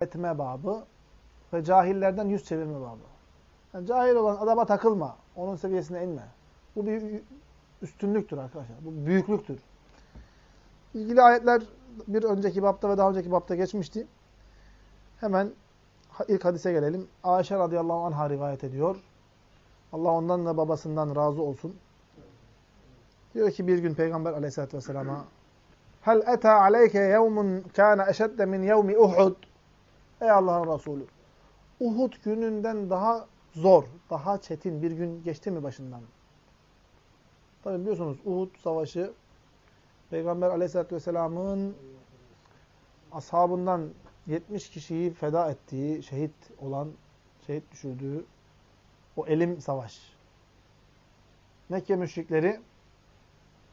etme babı ve cahillerden yüz çevirme babı. Yani cahil olan adama takılma. Onun seviyesine inme. Bu bir üstünlüktür arkadaşlar. Bu büyüklüktür. İlgili ayetler bir önceki bapta ve daha önceki bapta geçmişti. Hemen ilk hadise gelelim. Ayşe radıyallahu anh'a rivayet ediyor. Allah ondan da babasından razı olsun. Diyor ki bir gün Peygamber aleyhissalatü vesselama Hel eta aleyke yevmun kâne eşedde min yevmi Uhud. Ey Allah'ın Resulü. Uhud gününden daha zor, daha çetin bir gün geçti mi başından? Tabi biliyorsunuz Uhud savaşı Peygamber aleyhissalatü vesselamın ashabından 70 kişiyi feda ettiği, şehit olan, şehit düşürdüğü o elim savaş. Mekke müşrikleri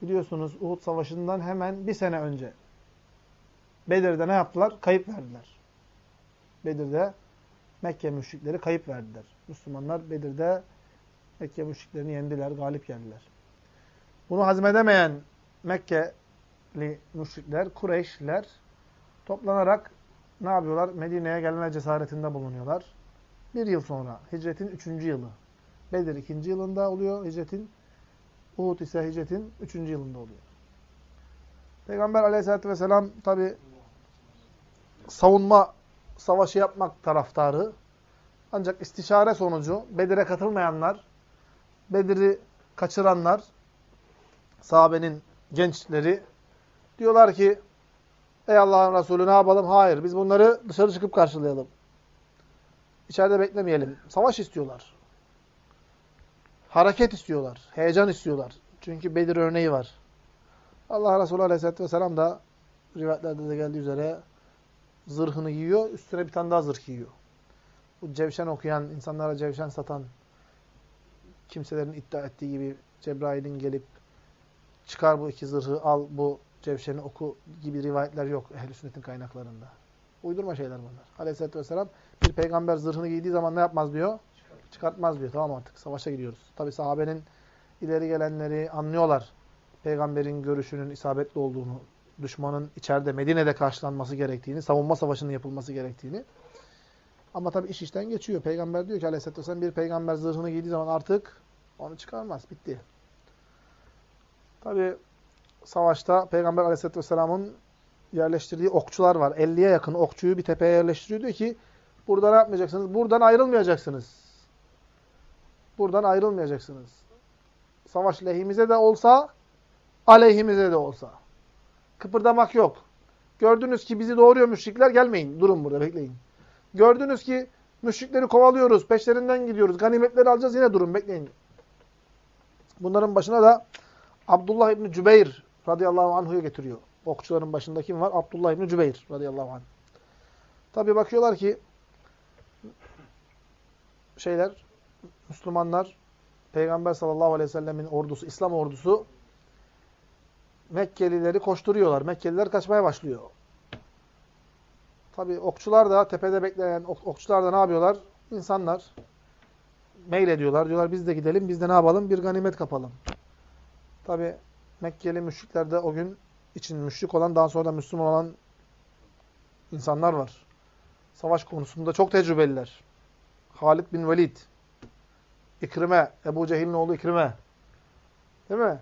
biliyorsunuz Uhud savaşından hemen bir sene önce Bedir'de ne yaptılar? Kayıp verdiler. Bedir'de Mekke müşrikleri kayıp verdiler. Müslümanlar Bedir'de Mekke müşriklerini yendiler, galip geldiler. Bunu hazmedemeyen Mekkeli müşrikler, Kureyşliler toplanarak ne yapıyorlar? Medine'ye gelme cesaretinde bulunuyorlar. Bir yıl sonra, hicretin üçüncü yılı. Bedir ikinci yılında oluyor hicretin. Uhud ise hicretin üçüncü yılında oluyor. Peygamber aleyhissalatü vesselam tabi savunma savaşı yapmak taraftarı. Ancak istişare sonucu Bedir'e katılmayanlar, Bedir'i kaçıranlar, sahabenin gençleri diyorlar ki Ey Allah'ın Resulü ne yapalım? Hayır. Biz bunları dışarı çıkıp karşılayalım. İçeride beklemeyelim. Savaş istiyorlar. Hareket istiyorlar. Heyecan istiyorlar. Çünkü Bedir örneği var. Allah Resulü Aleyhisselatü Vesselam da rivayetlerde de geldiği üzere zırhını giyiyor. Üstüne bir tane daha zırh giyiyor. Bu cevşen okuyan, insanlara cevşen satan kimselerin iddia ettiği gibi Cebrail'in gelip çıkar bu iki zırhı, al bu cevşeni oku gibi rivayetler yok ehl sünnetin kaynaklarında. Uydurma şeyler bunlar. Aleyhisselatü vesselam bir peygamber zırhını giydiği zaman ne yapmaz diyor? Çıkartmaz diyor. Tamam artık savaşa gidiyoruz. Tabi sahabenin ileri gelenleri anlıyorlar. Peygamberin görüşünün isabetli olduğunu, düşmanın içeride Medine'de karşılanması gerektiğini, savunma savaşının yapılması gerektiğini. Ama tabi iş işten geçiyor. Peygamber diyor ki aleyhisselatü vesselam bir peygamber zırhını giydiği zaman artık onu çıkarmaz. Bitti. Tabi savaşta Peygamber Aleyhisselatü Vesselam'ın yerleştirdiği okçular var. 50'ye yakın okçuyu bir tepeye yerleştiriyor. Diyor ki burada ne yapmayacaksınız? Buradan ayrılmayacaksınız. Buradan ayrılmayacaksınız. Savaş lehimize de olsa, aleyhimize de olsa. Kıpırdamak yok. Gördünüz ki bizi doğuruyor müşrikler, gelmeyin. Durun burada, bekleyin. Gördünüz ki müşrikleri kovalıyoruz, peşlerinden gidiyoruz, ganimetleri alacağız, yine durun, bekleyin. Bunların başına da Abdullah İbni Cübeyr radıyallahu anhu'yu getiriyor. Okçuların başında kim var? Abdullah İbni Cübeyr radıyallahu anh. Tabi bakıyorlar ki şeyler, Müslümanlar, Peygamber sallallahu aleyhi ve sellemin ordusu, İslam ordusu Mekkelileri koşturuyorlar. Mekkeliler kaçmaya başlıyor. Tabi okçular da, tepede bekleyen ok okçular da ne yapıyorlar? İnsanlar mail ediyorlar. Diyorlar biz de gidelim, biz de ne yapalım? Bir ganimet kapalım. Tabi Mekkeli müşrikler de o gün için müşrik olan, daha sonra da Müslüman olan insanlar var. Savaş konusunda çok tecrübeliler. Halid bin Velid, İkrime, Ebu Cehil'in oğlu İkrime. Değil mi?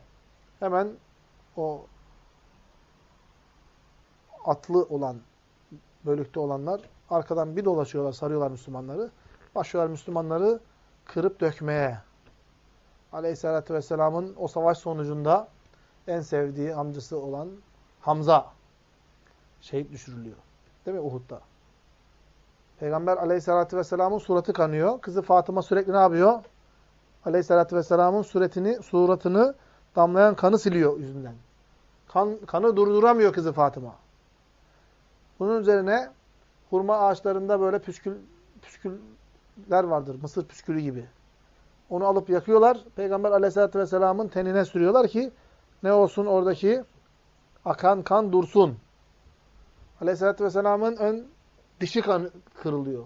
Hemen o atlı olan, bölükte olanlar arkadan bir dolaşıyorlar, sarıyorlar Müslümanları. Başlıyorlar Müslümanları kırıp dökmeye. Aleyhisselatü Vesselam'ın o savaş sonucunda en sevdiği amcası olan Hamza şehit düşürülüyor. Değil mi Uhud'da? Peygamber Aleyhisselatü Vesselam'ın suratı kanıyor. Kızı Fatıma sürekli ne yapıyor? Aleyhisselatü Vesselam'ın suretini, suratını damlayan kanı siliyor yüzünden. Kan, kanı durduramıyor kızı Fatıma. Bunun üzerine hurma ağaçlarında böyle püskül, püsküller vardır. Mısır püskülü gibi. Onu alıp yakıyorlar. Peygamber aleyhissalatü vesselamın tenine sürüyorlar ki ne olsun oradaki akan kan dursun. Aleyhissalatü vesselamın ön dişi kan kırılıyor.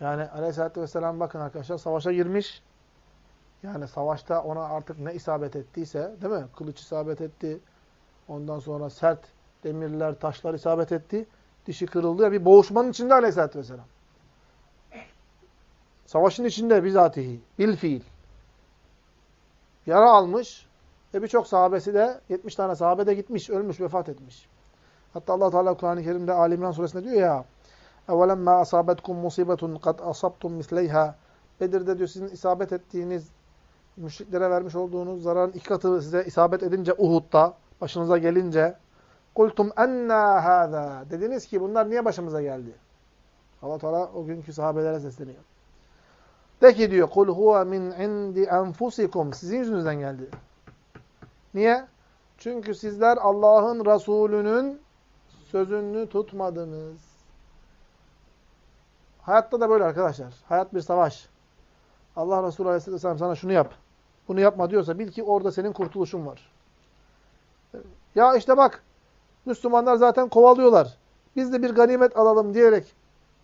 Yani aleyhissalatü vesselam bakın arkadaşlar savaşa girmiş. Yani savaşta ona artık ne isabet ettiyse değil mi? Kılıç isabet etti. Ondan sonra sert demirler, taşlar isabet etti. Dişi kırıldı ya bir boğuşmanın içinde aleyhissalatü vesselam. Savaşın içinde bizatihi, bil fiil. Yara almış ve birçok sahabesi de 70 tane sahabe de gitmiş, ölmüş, vefat etmiş. Hatta Allah Teala Kur'an-ı Kerim'de Ali İmran suresinde diyor ya: "Evelemma asabetkum musibetun kad asabtum misleyha." Bedir'de diyor sizin isabet ettiğiniz müşriklere vermiş olduğunuz zararın iki katı size isabet edince Uhud'da başınıza gelince kultum enna hâzâ dediniz ki bunlar niye başımıza geldi? Allah Teala o günkü sahabelere sesleniyor. De ki diyor kul huve min indi enfusikum sizin yüzünüzden geldi. Niye? Çünkü sizler Allah'ın Resulü'nün sözünü tutmadınız. Hayatta da böyle arkadaşlar. Hayat bir savaş. Allah Resulü Aleyhisselam sana şunu yap, bunu yapma diyorsa bil ki orada senin kurtuluşun var. Ya işte bak, Müslümanlar zaten kovalıyorlar. Biz de bir ganimet alalım diyerek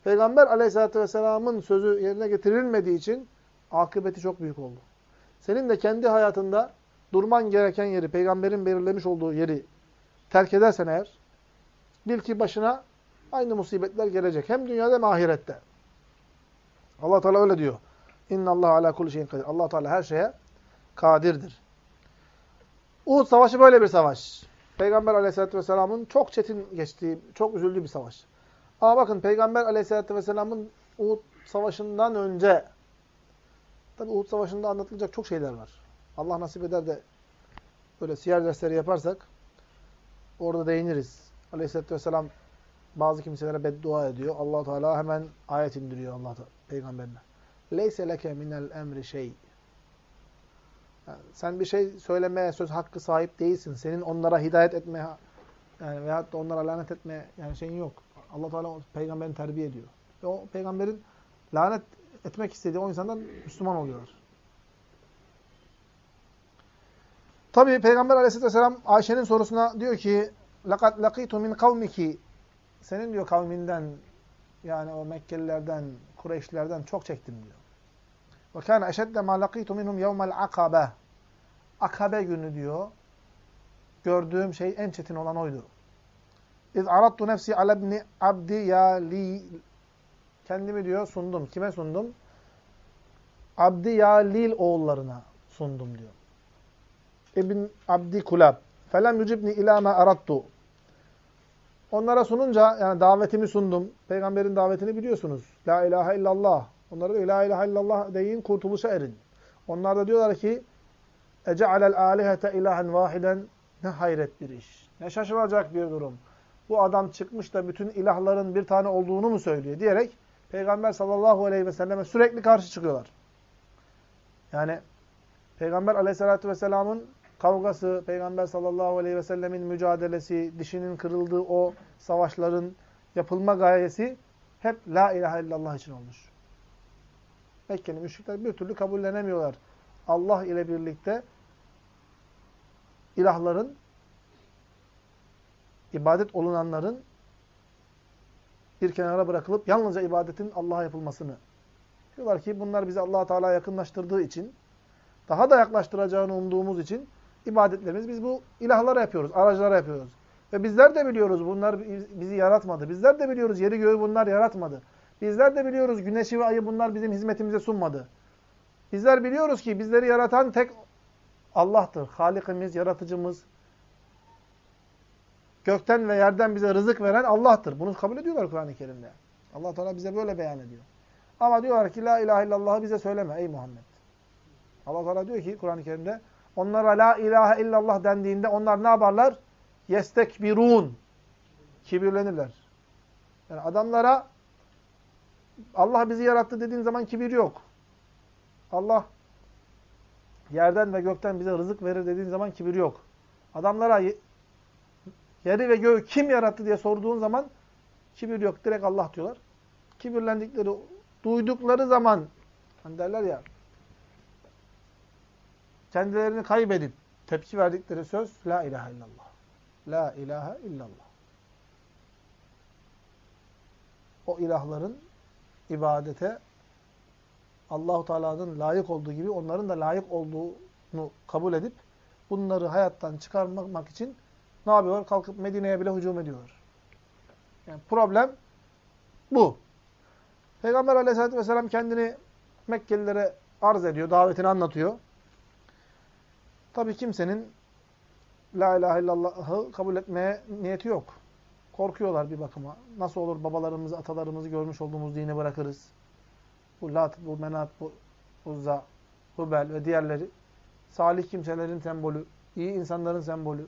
Peygamber Aleyhisselatü vesselamın sözü yerine getirilmediği için akıbeti çok büyük oldu. Senin de kendi hayatında durman gereken yeri, peygamberin belirlemiş olduğu yeri terk edersen eğer, bil ki başına aynı musibetler gelecek. Hem dünyada hem ahirette. Allah Teala öyle diyor. İnna Allah ala kulli şeyin kadir. Allah Teala her şeye kadirdir. Uhud savaşı böyle bir savaş. Peygamber Aleyhisselatü vesselamın çok çetin geçtiği, çok üzüldüğü bir savaş. Ama bakın Peygamber Aleyhisselatü vesselamın Uhud savaşından önce tabi Uhud savaşında anlatılacak çok şeyler var. Allah nasip eder de böyle siyer dersleri yaparsak orada değiniriz. Aleyhisselatü vesselam bazı kimselere beddua ediyor. allah Teala hemen ayet indiriyor Allah peygamberine Leyse leke minel emri şey. Yani sen bir şey söylemeye söz hakkı sahip değilsin. Senin onlara hidayet etmeye yani veyahut da onlara lanet etmeye yani şeyin yok. Allah Teala peygamberini terbiye ediyor. Ve o peygamberin lanet etmek istediği o insandan Müslüman oluyorlar. Tabi Peygamber Aleyhisselatü vesselam Ayşe'nin sorusuna diyor ki لَقَدْ لَقِيتُ مِنْ قَوْمِكِ Senin diyor kavminden yani o Mekkelilerden, Kureyşlilerden çok çektim diyor. وَكَانَ اَشَدَّ مَا لَقِيتُ مِنْهُمْ يَوْمَ الْعَقَبَةِ Akabe günü diyor. Gördüğüm şey en çetin olan oydu. اِذْ عَرَضْتُ نَفْسِ عَلَى بْنِ عَبْدِ يَا Kendimi diyor sundum. Kime sundum? Abdi Yalil oğullarına sundum diyor. İbn Abdi Kulab. Felem yucibni ila ma arattu. Onlara sununca yani davetimi sundum. Peygamberin davetini biliyorsunuz. La ilahe illallah. Onlara da la ilahe illallah deyin kurtuluşa erin. Onlar da diyorlar ki ece'alel alihete ilahen vahiden ne hayret bir iş. Ne şaşılacak bir durum. Bu adam çıkmış da bütün ilahların bir tane olduğunu mu söylüyor diyerek Peygamber sallallahu aleyhi ve selleme sürekli karşı çıkıyorlar. Yani Peygamber aleyhissalatü vesselamın kavgası, Peygamber sallallahu aleyhi ve sellemin mücadelesi, dişinin kırıldığı o savaşların yapılma gayesi hep la ilahe illallah için olmuş. Mekke'nin müşrikler bir türlü kabullenemiyorlar. Allah ile birlikte ilahların, ibadet olunanların bir kenara bırakılıp yalnızca ibadetin Allah'a yapılmasını. Diyorlar ki bunlar bizi allah Teala'ya yakınlaştırdığı için, daha da yaklaştıracağını umduğumuz için ibadetlerimiz biz bu ilahlara yapıyoruz, aracılara yapıyoruz. Ve bizler de biliyoruz bunlar bizi yaratmadı. Bizler de biliyoruz yeri göğü bunlar yaratmadı. Bizler de biliyoruz güneşi ve ayı bunlar bizim hizmetimize sunmadı. Bizler biliyoruz ki bizleri yaratan tek Allah'tır. Halikimiz, yaratıcımız. Gökten ve yerden bize rızık veren Allah'tır. Bunu kabul ediyorlar Kur'an-ı Kerim'de. Allah Teala bize böyle beyan ediyor. Ama diyorlar ki la ilahe illallah'ı bize söyleme ey Muhammed. Allah Teala diyor ki Kur'an-ı Kerim'de onlara la ilahe illallah dendiğinde onlar ne yaparlar? Yestekbirun. Kibirlenirler. Yani adamlara Allah bizi yarattı dediğin zaman kibir yok. Allah yerden ve gökten bize rızık verir dediğin zaman kibir yok. Adamlara yeri ve göğü kim yarattı diye sorduğun zaman kibir yok. Direkt Allah diyorlar. Kibirlendikleri, duydukları zaman hani derler ya kendilerini kaybedip tepki verdikleri söz La ilahe illallah. La ilahe illallah. O ilahların ibadete Allahu Teala'nın layık olduğu gibi onların da layık olduğunu kabul edip bunları hayattan çıkarmak için ne yapıyorlar? Kalkıp Medine'ye bile hücum ediyorlar. Yani problem bu. Peygamber aleyhissalatü vesselam kendini Mekkelilere arz ediyor, davetini anlatıyor. Tabi kimsenin La ilahe illallah'ı kabul etmeye niyeti yok. Korkuyorlar bir bakıma. Nasıl olur babalarımızı, atalarımızı görmüş olduğumuz dini bırakırız. Bu Lat, bu Menat, bu Uzza, Hubel ve diğerleri salih kimselerin sembolü, iyi insanların sembolü.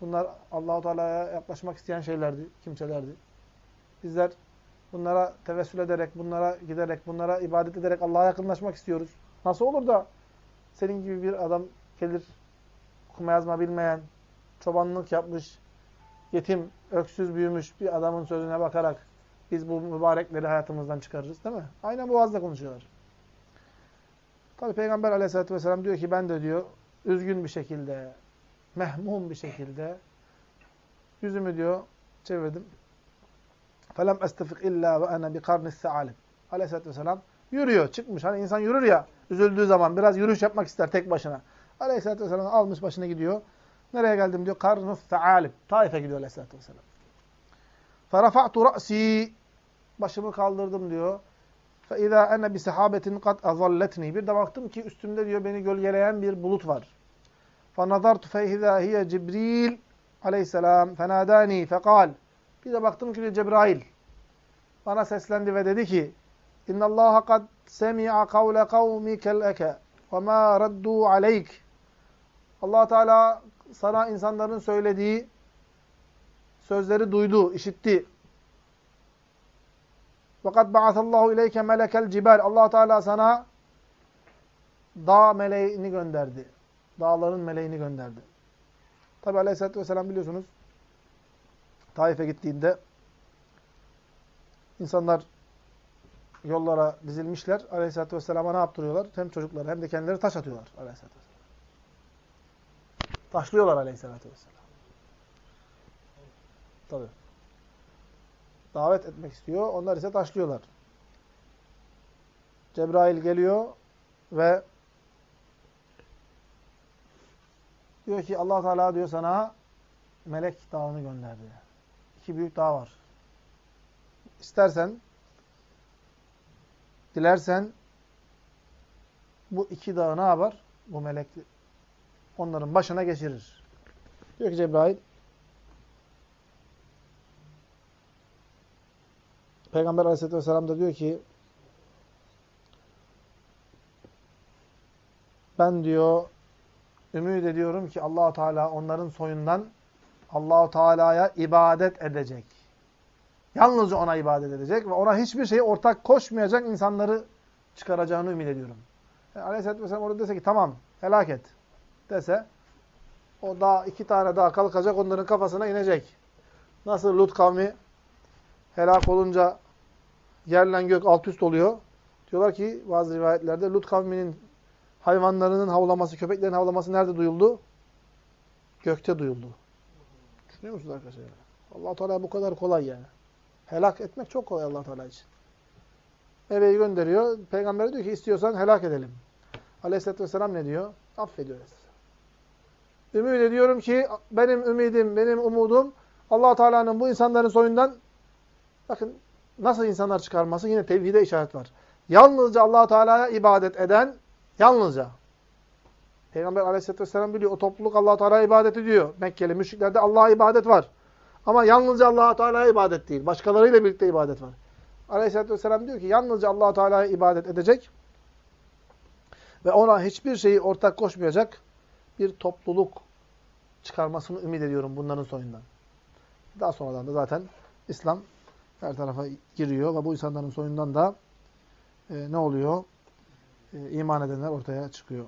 Bunlar Allahu Teala'ya yaklaşmak isteyen şeylerdi, kimselerdi. Bizler bunlara tevessül ederek, bunlara giderek, bunlara ibadet ederek Allah'a yakınlaşmak istiyoruz. Nasıl olur da senin gibi bir adam gelir, okuma yazma bilmeyen, çobanlık yapmış, yetim, öksüz büyümüş bir adamın sözüne bakarak biz bu mübarekleri hayatımızdan çıkarırız değil mi? Aynen bu vazda konuşuyorlar. Tabi Peygamber aleyhissalatü vesselam diyor ki ben de diyor üzgün bir şekilde, mehmum bir şekilde yüzümü diyor çevirdim. فَلَمْ اَسْتَفِقْ اِلَّا وَاَنَا بِقَرْنِ السَّعَالِمِ Aleyhisselatü vesselam yürüyor, çıkmış. Hani insan yürür ya, üzüldüğü zaman biraz yürüyüş yapmak ister tek başına. Aleyhisselatü vesselam almış başına gidiyor. Nereye geldim diyor? Karnus Sa'alib. Taif'e gidiyor Aleyhisselatü vesselam. فَرَفَعْتُ رَأْسِي Başımı kaldırdım diyor. فَاِذَا اَنَّ بِسَحَابَةٍ قَدْ اَظَلَّتْنِي Bir de baktım ki üstümde diyor beni gölgeleyen bir bulut var. فَنَظَرْتُ فَاِذَا هِيَ Cibril aleyhisselam فَنَادَانِي فَقَالْ Bir de baktım ki Cebrail bana seslendi ve dedi ki اِنَّ اللّٰهَ قَدْ سَمِعَ قَوْلَ قَوْمِكَ الْاَكَ وَمَا رَدُّوا عَلَيْكَ allah Teala sana insanların söylediği sözleri duydu, işitti. Fakat ba'atallahu ileyke melekel cibel. allah Teala sana dağ meleğini gönderdi. Dağların meleğini gönderdi. Tabi aleyhissalatü vesselam biliyorsunuz Taif'e gittiğinde insanlar yollara dizilmişler. Aleyhisselatü Vesselam'a ne yaptırıyorlar? Hem çocukları hem de kendileri taş atıyorlar. Aleyhisselatü Vesselam. Taşlıyorlar Aleyhisselatü Vesselam. Tabi. Davet etmek istiyor. Onlar ise taşlıyorlar. Cebrail geliyor ve diyor ki allah Teala diyor sana Melek Dağı'nı gönderdi. İki büyük dağ var. İstersen dilersen bu iki dağı ne yapar? Bu melek onların başına geçirir. Diyor ki Cebrail Peygamber Aleyhisselatü Vesselam da diyor ki ben diyor ümit ediyorum ki Allahu Teala onların soyundan Allahu Teala'ya ibadet edecek. Yalnızca ona ibadet edecek ve ona hiçbir şeyi ortak koşmayacak insanları çıkaracağını ümit ediyorum. Yani Aleyhisselatü Vesselam orada dese ki tamam helak et dese o dağ iki tane daha kalkacak onların kafasına inecek. Nasıl Lut kavmi helak olunca yerle gök alt üst oluyor. Diyorlar ki bazı rivayetlerde Lut kavminin hayvanlarının havlaması, köpeklerin havlaması nerede duyuldu? Gökte duyuldu. Düşünüyor musunuz arkadaşlar? allah Teala bu kadar kolay yani. Helak etmek çok kolay allah Teala için. Eve'yi gönderiyor. Peygamber diyor ki istiyorsan helak edelim. Aleyhisselatü Vesselam ne diyor? Affediyor. Ümit ediyorum ki benim ümidim, benim umudum allah Teala'nın bu insanların soyundan bakın nasıl insanlar çıkarması yine tevhide işaret var. Yalnızca allah Teala'ya ibadet eden, yalnızca. Peygamber aleyhisselatü vesselam biliyor. O topluluk allah Teala'ya ibadet ediyor. Mekkeli müşriklerde Allah'a ibadet var. Ama yalnızca allah Teala'ya ibadet değil. Başkalarıyla birlikte ibadet var. Aleyhisselatü vesselam diyor ki yalnızca allah Teala'ya ibadet edecek ve ona hiçbir şeyi ortak koşmayacak bir topluluk çıkarmasını ümit ediyorum bunların soyundan. Daha sonradan da zaten İslam her tarafa giriyor ve bu insanların soyundan da e, ne oluyor? E, iman edenler ortaya çıkıyor.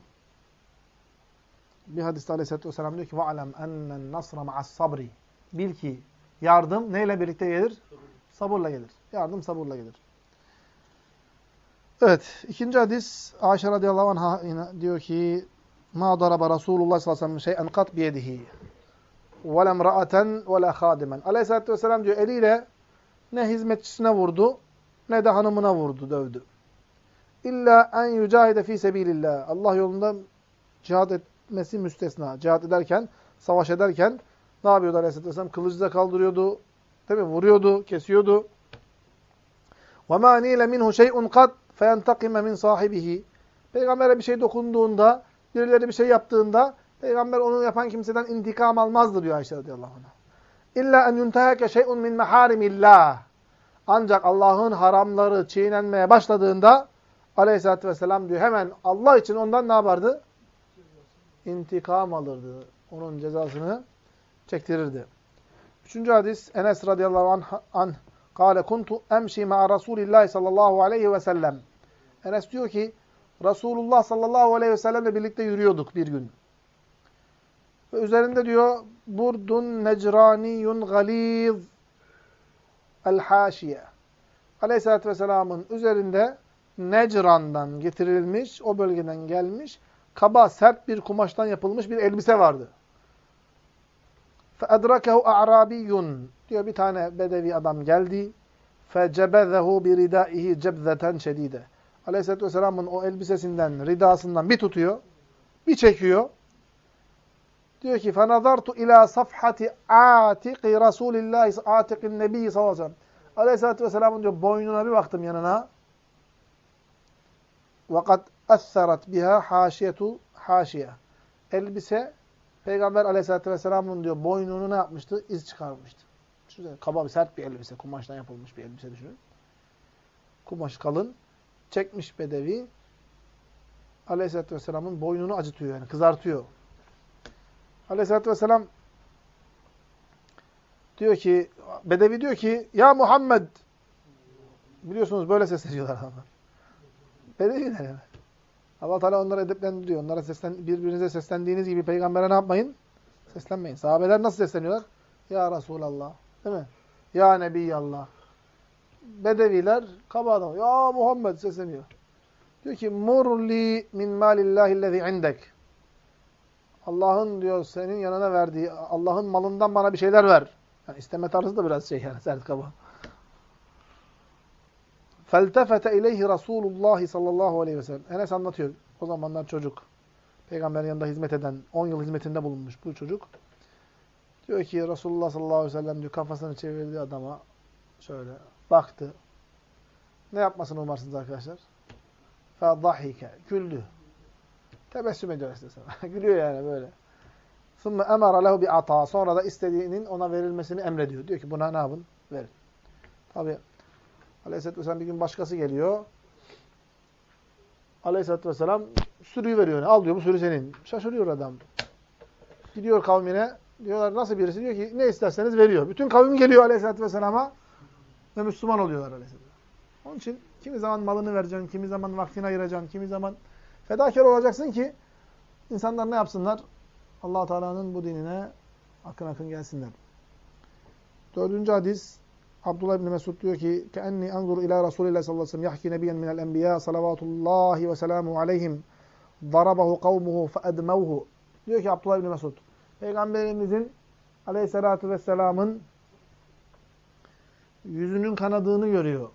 Bir hadiste Aleyhisselatü Vesselam diyor ki وَعَلَمْ اَنَّ النَّصْرَ مَعَ الصَّبْرِ Bil ki yardım neyle birlikte gelir? Sabırla gelir. Yardım sabırla gelir. Evet. ikinci hadis Ayşe radıyallahu anh'a diyor ki مَا ضَرَبَ Resulullah sallallahu aleyhi ve sellem şey'en kat biyedihi وَلَمْ رَأَةً وَلَا خَادِمًا Aleyhisselatü vesselam diyor eliyle ne hizmetçisine vurdu ne de hanımına vurdu, dövdü. İlla en yücahide fi sebilillah. Allah yolunda cihad etmesi müstesna. Cihad ederken, savaş ederken ne yapıyordu Aleyhisselatü Vesselam? Kılıcı da kaldırıyordu, Değil mi? Vuruyordu, kesiyordu. وَمَا نِيلَ مِنْهُ شَيْءٌ قَدْ فَيَنْتَقِمَ مِنْ صَاحِبِهِ Peygamber'e bir şey dokunduğunda, birileri bir şey yaptığında, Peygamber onu yapan kimseden intikam almazdı diyor Ayşe radıyallahu anh. İlla en yunteheke şey'un min meharimillah. Ancak Allah'ın haramları çiğnenmeye başladığında aleyhissalatü vesselam diyor hemen Allah için ondan ne yapardı? İntikam alırdı. Onun cezasını çektirirdi. Üçüncü hadis Enes radıyallahu anh, anh Kale kuntu emşi ma'a Resulillahi sallallahu aleyhi ve sellem. Enes diyor ki Resulullah sallallahu aleyhi ve sellemle birlikte yürüyorduk bir gün. Ve üzerinde diyor burdun necraniyun galiz el-haşiye. Aleyhisselatü Vesselam'ın üzerinde Necran'dan getirilmiş, o bölgeden gelmiş, kaba, sert bir kumaştan yapılmış bir elbise vardı. فَاَدْرَكَهُ اَعْرَابِيٌّ diyor bir tane bedevi adam geldi. فَجَبَذَهُ بِرِدَائِهِ cebzeten şedide. Aleyhisselatü Vesselam'ın o elbisesinden, ridasından bir tutuyor, bir çekiyor. Diyor ki فَنَظَرْتُ ila safhati atiqi Resulillahi atiqin nebi sallallahu aleyhi ve sellem. Aleyhisselatü Vesselam'ın diyor boynuna bir baktım yanına. وَقَدْ اَثَّرَتْ biha haşiyetu haşiye. Elbise Peygamber Aleyhisselatü Vesselam'ın diyor boynunu ne yapmıştı? İz çıkarmıştı. Şöyle kaba bir sert bir elbise. Kumaştan yapılmış bir elbise düşünün. Kumaş kalın. Çekmiş bedevi. Aleyhisselatü Vesselam'ın boynunu acıtıyor yani. Kızartıyor. Aleyhisselatü Vesselam diyor ki, Bedevi diyor ki, Ya Muhammed biliyorsunuz böyle sesleniyorlar adamlar. Bedeviler yani. Allah Teala onları edeplendiriyor. Onlara seslen, birbirinize seslendiğiniz gibi peygambere ne yapmayın? Seslenmeyin. Sahabeler nasıl sesleniyorlar? Ya Resulallah. Değil mi? Ya Nebiyallah. Bedeviler kaba adam. Ya Muhammed sesleniyor. Diyor ki murli min malillahillezî indek. Allah'ın diyor senin yanına verdiği, Allah'ın malından bana bir şeyler ver. Yani isteme tarzı da biraz şey yani sert kaba. Feltefete ileyhi Resulullah sallallahu aleyhi ve sellem. Enes anlatıyor. O zamanlar çocuk. Peygamberin yanında hizmet eden, 10 yıl hizmetinde bulunmuş bu çocuk. Diyor ki Resulullah sallallahu aleyhi ve sellem diyor kafasını çevirdi adama. Şöyle baktı. Ne yapmasını umarsınız arkadaşlar? Fadahike. Güldü. Tebessüm ediyor esnasında. Gülüyor yani böyle. Sümme emara lehu bi ata. Sonra da istediğinin ona verilmesini emrediyor. Diyor ki buna ne yapın? Verin. Tabi Aleyhisselatü Vesselam bir gün başkası geliyor. Aleyhisselatü Vesselam sürüyü veriyor. Yani. Al diyor bu sürü senin. Şaşırıyor adam. Gidiyor kavmine. Diyorlar nasıl birisi? Diyor ki ne isterseniz veriyor. Bütün kavim geliyor Aleyhisselatü Vesselam'a ve Müslüman oluyorlar aleyhisselam. Onun için kimi zaman malını vereceksin, kimi zaman vaktini ayıracaksın, kimi zaman fedakar olacaksın ki insanlar ne yapsınlar? allah Teala'nın bu dinine akın akın gelsinler. Dördüncü hadis Abdullah bin Mesud diyor ki: "Kenni anzur ila Rasulillah sallallahu aleyhi ve sellem yahki nebiyen min el-enbiya salavatullahi ve selamu aleyhim. Darabahu kavmuhu feedmevhu." Diyor ki Abdullah bin Mesud, peygamberimizin Aleyhissalatu vesselam'ın yüzünün kanadığını görüyor.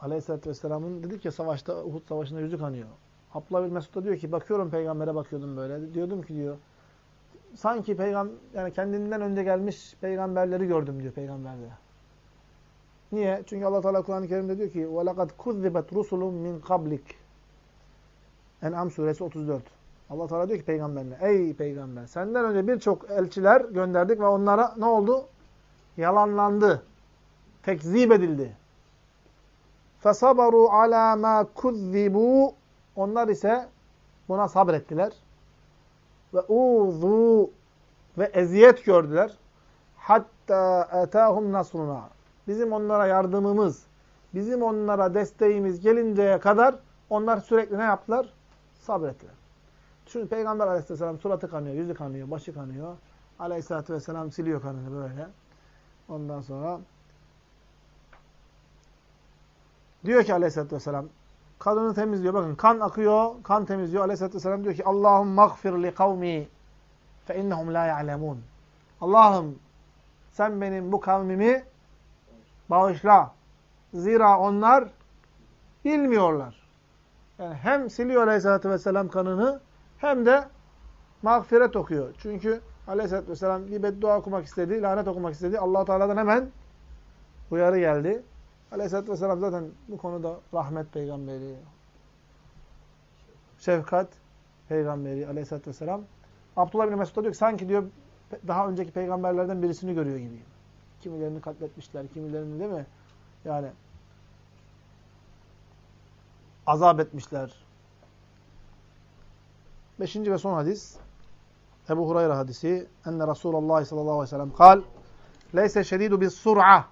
Aleyhissalatü vesselamın dedik ya savaşta Uhud savaşında yüzü kanıyor. Abdullah bin Mesud da diyor ki bakıyorum peygambere bakıyordum böyle. Diyordum ki diyor sanki peygam yani kendinden önce gelmiş peygamberleri gördüm diyor peygamberde. Niye? Çünkü Allah Teala Kur'an-ı Kerim'de diyor ki وَلَقَدْ كُذِّبَتْ رُسُلٌ مِنْ قَبْلِكَ En'am suresi 34. Allah Teala diyor ki peygamberine ey peygamber senden önce birçok elçiler gönderdik ve onlara ne oldu? Yalanlandı. Tekzip edildi. فَصَبَرُوا عَلَى مَا كُذِّبُوا onlar ise buna sabrettiler. Ve uzu ve eziyet gördüler. Hatta etahum nasruna. Bizim onlara yardımımız, bizim onlara desteğimiz gelinceye kadar onlar sürekli ne yaptılar? Sabrettiler. Çünkü Peygamber aleyhisselam suratı kanıyor, yüzü kanıyor, başı kanıyor. Aleyhisselatü vesselam siliyor kanını böyle. Ondan sonra diyor ki aleyhisselatü vesselam Kadını temizliyor. Bakın kan akıyor, kan temizliyor. Aleyhisselatü Vesselam diyor ki Allahum mağfir li kavmi fe innehum la ya'lemun. Allah'ım sen benim bu kavmimi bağışla. Zira onlar bilmiyorlar. Yani hem siliyor Aleyhisselatü Vesselam kanını hem de mağfiret okuyor. Çünkü Aleyhisselatü Vesselam bir beddua okumak istedi, lanet okumak istedi. allah Teala'dan hemen uyarı geldi. Aleyhisselatü Vesselam zaten bu konuda rahmet peygamberi, şefkat peygamberi Aleyhisselatü Vesselam. Abdullah bin Mesud diyor ki sanki diyor daha önceki peygamberlerden birisini görüyor gibiyim. Kimilerini katletmişler, kimilerini değil mi? Yani azap etmişler. Beşinci ve son hadis. Ebu Hureyre hadisi. Enne Resulullah sallallahu aleyhi ve sellem kal. Leyse şedidu bis sur'a.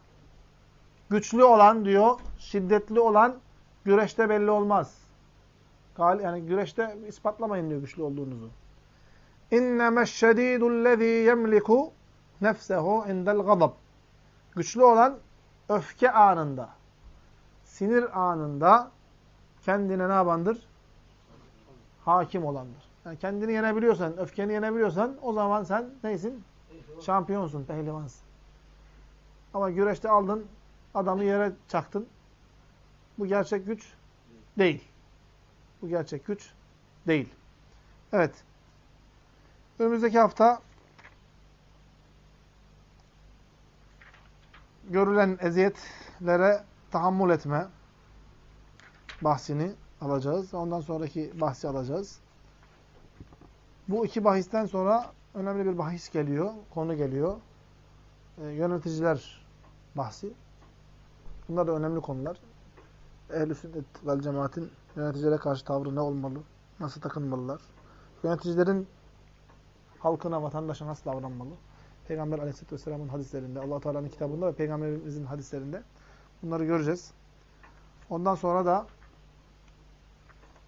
Güçlü olan diyor, şiddetli olan güreşte belli olmaz. Yani güreşte ispatlamayın diyor güçlü olduğunuzu. İnnemeş şedidul lezî yemliku nefsehu indel gazab. Güçlü olan öfke anında, sinir anında kendine ne yapandır? Hakim olandır. Yani kendini yenebiliyorsan, öfkeni yenebiliyorsan o zaman sen neysin? Şampiyonsun, pehlivansın. Ama güreşte aldın, adamı yere çaktın. Bu gerçek güç değil. Bu gerçek güç değil. Evet. Önümüzdeki hafta görülen eziyetlere tahammül etme bahsini alacağız. Ondan sonraki bahsi alacağız. Bu iki bahisten sonra önemli bir bahis geliyor, konu geliyor. Ee, yöneticiler bahsi. Bunlar da önemli konular. Ehl-i sünnet vel cemaatin yöneticilere karşı tavrı ne olmalı? Nasıl takınmalılar? Yöneticilerin halkına, vatandaşa nasıl davranmalı? Peygamber aleyhisselatü vesselamın hadislerinde, allah Teala'nın kitabında ve Peygamberimizin hadislerinde bunları göreceğiz. Ondan sonra da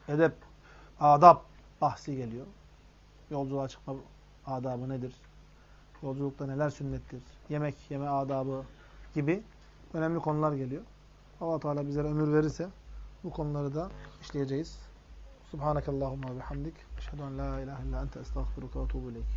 edep, adab bahsi geliyor. Yolculuğa çıkma adabı nedir? Yolculukta neler sünnettir? Yemek yeme adabı gibi önemli konular geliyor. allah Teala bizlere ömür verirse bu konuları da işleyeceğiz. Subhanakallahumma ve. Eşhedü en la ilahe illa ente estağfiruka ve etûbü ileyk.